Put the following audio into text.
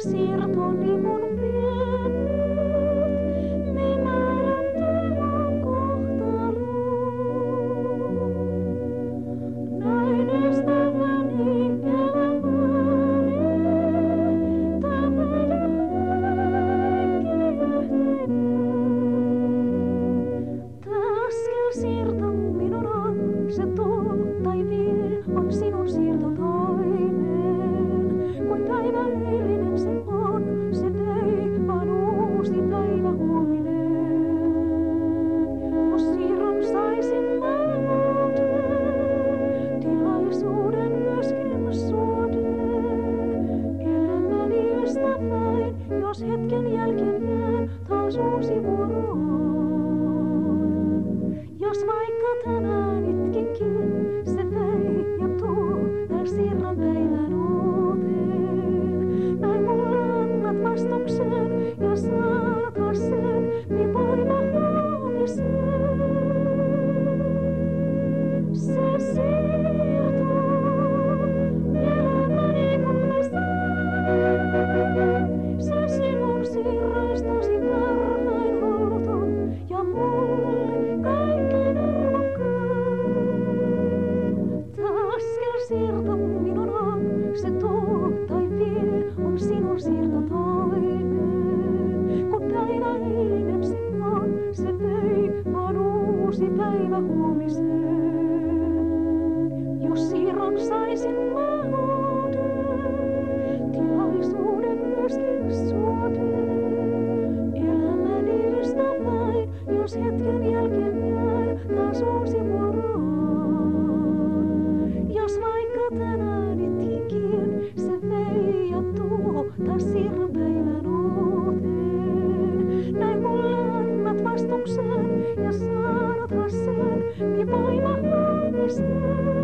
sirtu niin mun jos hetken jälkeen jää taas uusi vuoro on. Jeesukseen ja saarnata sen, niin voima.